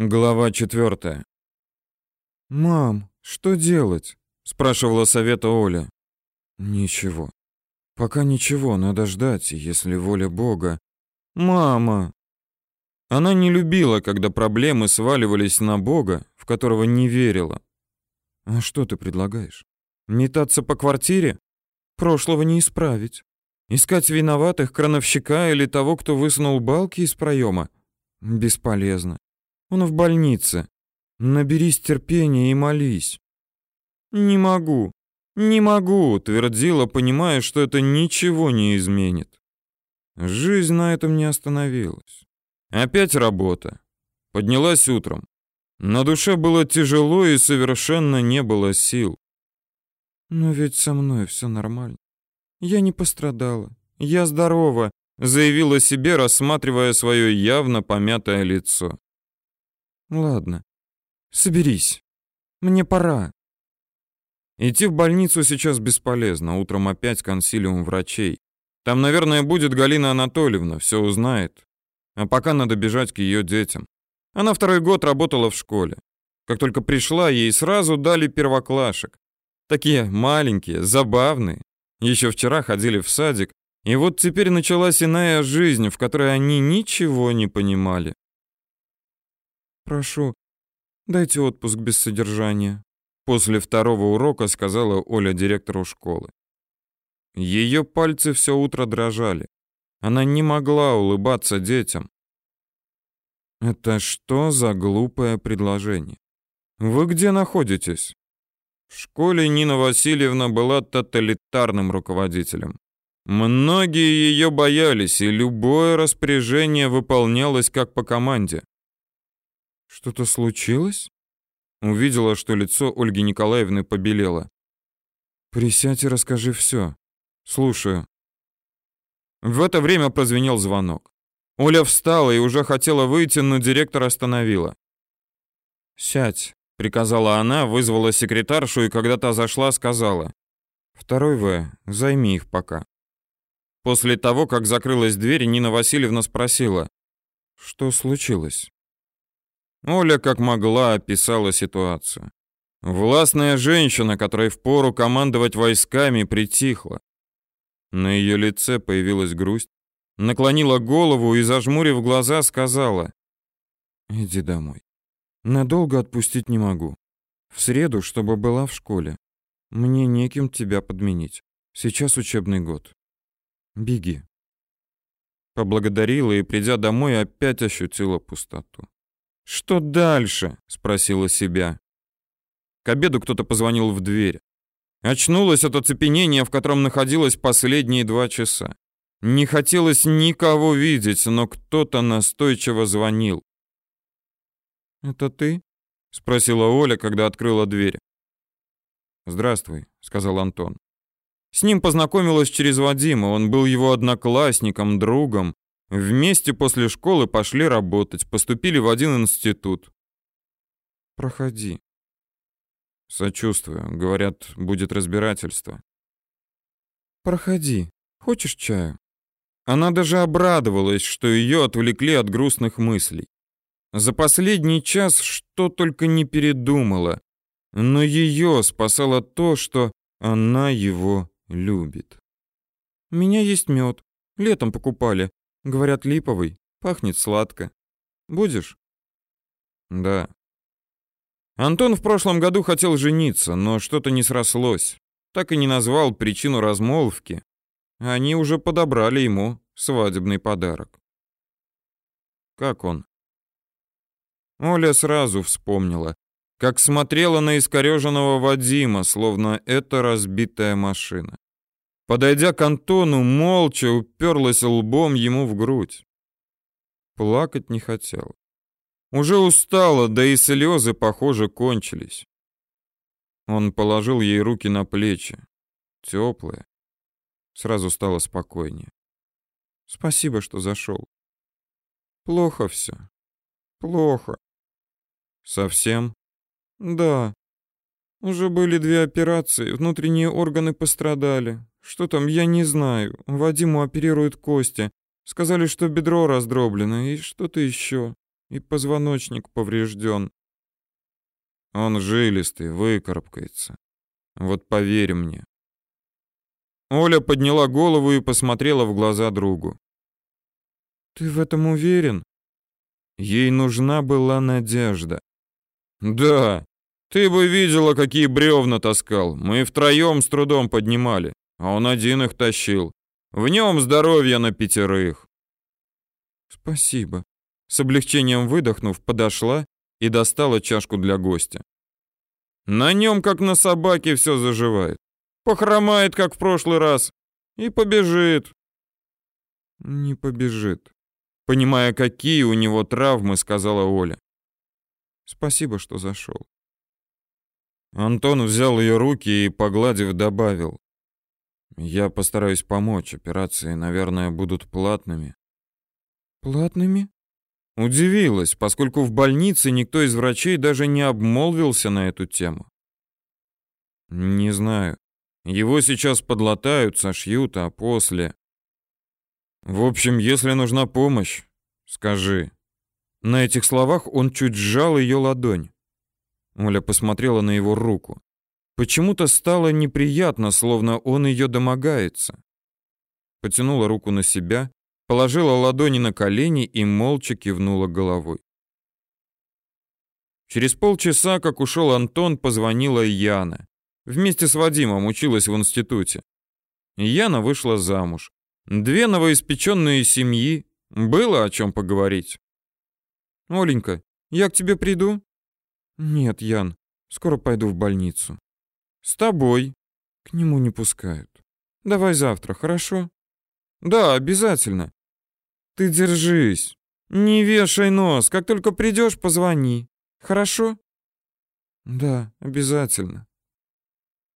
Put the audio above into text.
Глава четвертая. «Мам, что делать?» — спрашивала совета Оля. «Ничего. Пока ничего, надо ждать, если воля Бога». «Мама!» Она не любила, когда проблемы сваливались на Бога, в которого не верила. «А что ты предлагаешь? Метаться по квартире? Прошлого не исправить. Искать виноватых, крановщика или того, кто высунул балки из проема? Бесполезно. Он в больнице. Наберись терпения и молись. Не могу. Не могу, твердила, понимая, что это ничего не изменит. Жизнь на этом не остановилась. Опять работа. Поднялась утром. На душе было тяжело и совершенно не было сил. Но ведь со мной все нормально. Я не пострадала. Я здорова, заявила себе, рассматривая свое явно помятое лицо. Ладно, соберись. Мне пора. Идти в больницу сейчас бесполезно. Утром опять консилиум врачей. Там, наверное, будет Галина Анатольевна, все узнает. А пока надо бежать к ее детям. Она второй год работала в школе. Как только пришла, ей сразу дали первоклашек. Такие маленькие, забавные. Еще вчера ходили в садик, и вот теперь началась иная жизнь, в которой они ничего не понимали. «Прошу, дайте отпуск без содержания», — после второго урока сказала Оля директору школы. Ее пальцы все утро дрожали. Она не могла улыбаться детям. «Это что за глупое предложение? Вы где находитесь?» В школе Нина Васильевна была тоталитарным руководителем. Многие ее боялись, и любое распоряжение выполнялось как по команде. Что-то случилось? Увидела, что лицо Ольги Николаевны побелело. Присядь и расскажи все. Слушаю. В это время прозвенел звонок. Оля встала и уже хотела выйти, но директор остановила. «Сядь», — приказала она, вызвала секретаршу и когда та зашла, сказала. «Второй В, займи их пока». После того, как закрылась дверь, Нина Васильевна спросила. «Что случилось?» Оля как могла описала ситуацию. Властная женщина, которой впору командовать войсками, притихла. На ее лице появилась грусть, наклонила голову и, зажмурив глаза, сказала. «Иди домой. Надолго отпустить не могу. В среду, чтобы была в школе. Мне неким тебя подменить. Сейчас учебный год. Беги». Поблагодарила и, придя домой, опять ощутила пустоту. Что дальше? спросила себя. К обеду кто-то позвонил в дверь. Очнулась от оцепенения, в котором находилась последние два часа. Не хотелось никого видеть, но кто-то настойчиво звонил. «Это ты?» — спросила Оля, когда открыла дверь. «Здравствуй», — сказал Антон. С ним познакомилась через Вадима, он был его одноклассником, другом, Вместе после школы пошли работать, поступили в один институт. Проходи. Сочувствую. Говорят, будет разбирательство. Проходи. Хочешь чаю? Она даже обрадовалась, что ее отвлекли от грустных мыслей. За последний час что только не передумала, но ее спасало то, что она его любит. У меня есть мед. Летом покупали. Говорят, липовый, пахнет сладко. Будешь? Да. Антон в прошлом году хотел жениться, но что-то не срослось. Так и не назвал причину размолвки. Они уже подобрали ему свадебный подарок. Как он? Оля сразу вспомнила, как смотрела на искореженного Вадима, словно это разбитая машина. Подойдя к Антону, молча уперлась лбом ему в грудь. Плакать не хотела. Уже устала, да и слезы, похоже, кончились. Он положил ей руки на плечи. Теплые. Сразу стало спокойнее. Спасибо, что зашел. Плохо все. Плохо. Совсем? Да. Уже были две операции, внутренние органы пострадали. Что там, я не знаю. Вадиму оперируют кости. Сказали, что бедро раздроблено и что-то еще. и позвоночник поврежден. Он жилистый, выкарабкается. Вот поверь мне. Оля подняла голову и посмотрела в глаза другу. Ты в этом уверен? Ей нужна была надежда. Да, ты бы видела, какие бревна таскал. Мы втроем с трудом поднимали, а он один их тащил. В нем здоровье на пятерых. Спасибо. С облегчением выдохнув, подошла и достала чашку для гостя. На нем, как на собаке, все заживает. Похромает, как в прошлый раз, и побежит. Не побежит. Понимая, какие у него травмы, сказала Оля. Спасибо, что зашел. Антон взял ее руки и, погладив, добавил. Я постараюсь помочь. Операции, наверное, будут платными. Платными? Удивилась, поскольку в больнице никто из врачей даже не обмолвился на эту тему. Не знаю. Его сейчас подлатают, сошьют, а после... В общем, если нужна помощь, скажи. На этих словах он чуть сжал ее ладонь. Оля посмотрела на его руку. Почему-то стало неприятно, словно он ее домогается. Потянула руку на себя, положила ладони на колени и молча кивнула головой. Через полчаса, как ушел Антон, позвонила Яна. Вместе с Вадимом училась в институте. Яна вышла замуж. Две новоиспеченные семьи. Было о чем поговорить. «Оленька, я к тебе приду?» «Нет, Ян, скоро пойду в больницу». «С тобой». «К нему не пускают. Давай завтра, хорошо?» «Да, обязательно. Ты держись. Не вешай нос. Как только придешь, позвони. Хорошо? Да, обязательно.